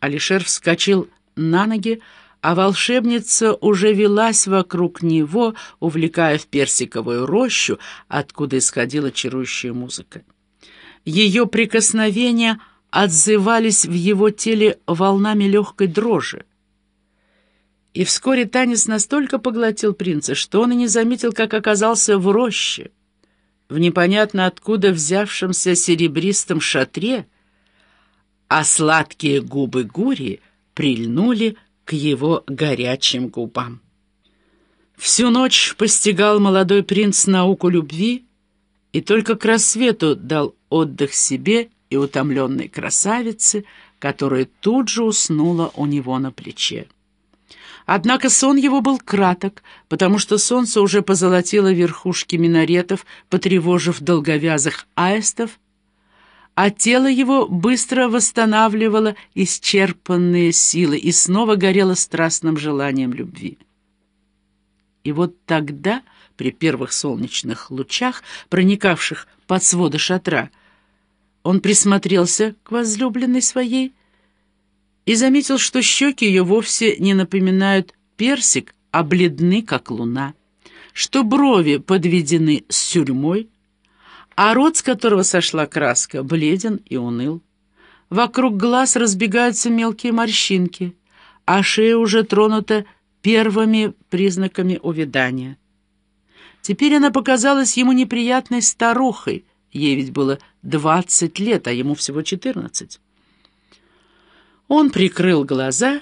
Алишер вскочил на ноги, а волшебница уже велась вокруг него, увлекая в персиковую рощу, откуда исходила чарующая музыка. Ее прикосновения отзывались в его теле волнами легкой дрожи. И вскоре танец настолько поглотил принца, что он и не заметил, как оказался в роще, в непонятно откуда взявшемся серебристом шатре, а сладкие губы Гури прильнули к его горячим губам. Всю ночь постигал молодой принц науку любви и только к рассвету дал отдых себе и утомленной красавице, которая тут же уснула у него на плече. Однако сон его был краток, потому что солнце уже позолотило верхушки минаретов, потревожив долговязых аистов, а тело его быстро восстанавливало исчерпанные силы и снова горело страстным желанием любви. И вот тогда, при первых солнечных лучах, проникавших под своды шатра, он присмотрелся к возлюбленной своей и заметил, что щеки ее вовсе не напоминают персик, а бледны, как луна, что брови подведены с сюрьмой, а рот, с которого сошла краска, бледен и уныл. Вокруг глаз разбегаются мелкие морщинки, а шея уже тронута первыми признаками увядания. Теперь она показалась ему неприятной старухой, ей ведь было двадцать лет, а ему всего четырнадцать. Он прикрыл глаза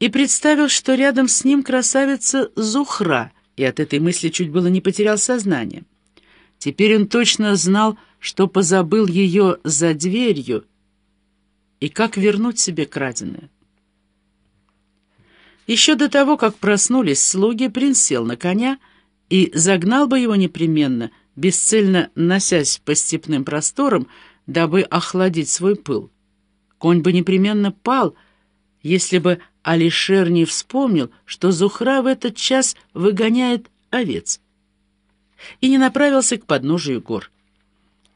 и представил, что рядом с ним красавица Зухра, и от этой мысли чуть было не потерял сознание. Теперь он точно знал, что позабыл ее за дверью и как вернуть себе краденое. Еще до того, как проснулись слуги, принц сел на коня и загнал бы его непременно, бесцельно носясь по степным просторам, дабы охладить свой пыл. Конь бы непременно пал, если бы Алишер не вспомнил, что Зухра в этот час выгоняет овец и не направился к подножию гор.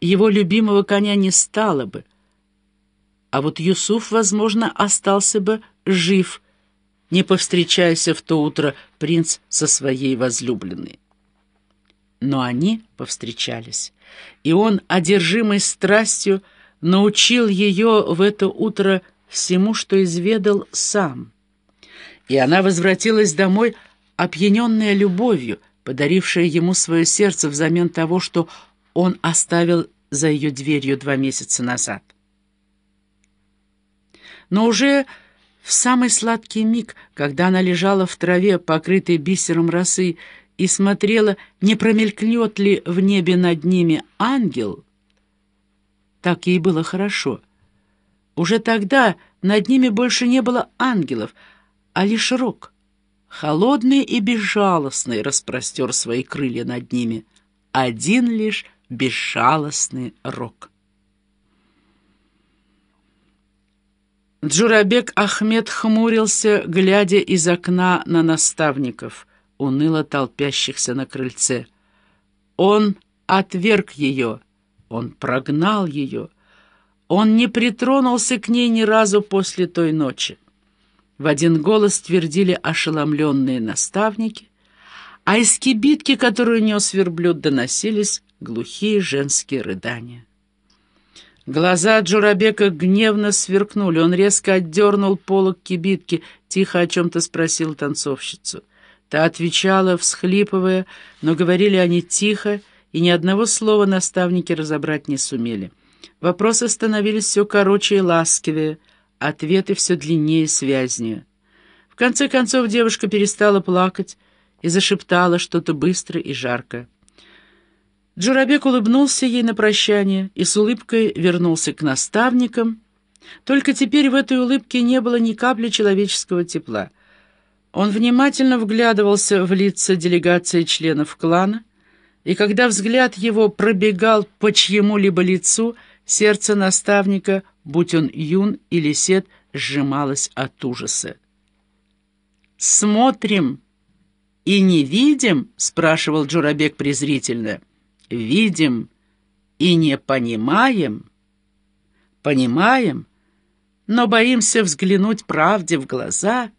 Его любимого коня не стало бы, а вот Юсуф, возможно, остался бы жив, не повстречаясь в то утро принц со своей возлюбленной. Но они повстречались, и он, одержимый страстью, научил ее в это утро всему, что изведал сам. И она возвратилась домой, опьяненная любовью, подарившая ему свое сердце взамен того, что он оставил за ее дверью два месяца назад. Но уже в самый сладкий миг, когда она лежала в траве, покрытой бисером росы, и смотрела, не промелькнет ли в небе над ними ангел, так ей было хорошо. Уже тогда над ними больше не было ангелов, а лишь рок — холодный и безжалостный, распростер свои крылья над ними. Один лишь безжалостный рок. Джурабек Ахмед хмурился, глядя из окна на наставников, уныло толпящихся на крыльце. Он отверг ее, он прогнал ее, он не притронулся к ней ни разу после той ночи. В один голос твердили ошеломленные наставники, а из кибитки, которую нес верблюд, доносились глухие женские рыдания. Глаза Джурабека гневно сверкнули. Он резко отдернул полок кибитки, тихо о чем-то спросил танцовщицу. Та отвечала, всхлипывая, но говорили они тихо, и ни одного слова наставники разобрать не сумели. Вопросы становились все короче и ласкивее — ответы все длиннее и связнее. В конце концов девушка перестала плакать и зашептала что-то быстро и жарко. Джурабек улыбнулся ей на прощание и с улыбкой вернулся к наставникам. Только теперь в этой улыбке не было ни капли человеческого тепла. Он внимательно вглядывался в лица делегации членов клана, и когда взгляд его пробегал по чьему-либо лицу, сердце наставника будь он юн или сед, сжималась от ужаса. «Смотрим и не видим?» — спрашивал Джурабек презрительно. «Видим и не понимаем?» «Понимаем, но боимся взглянуть правде в глаза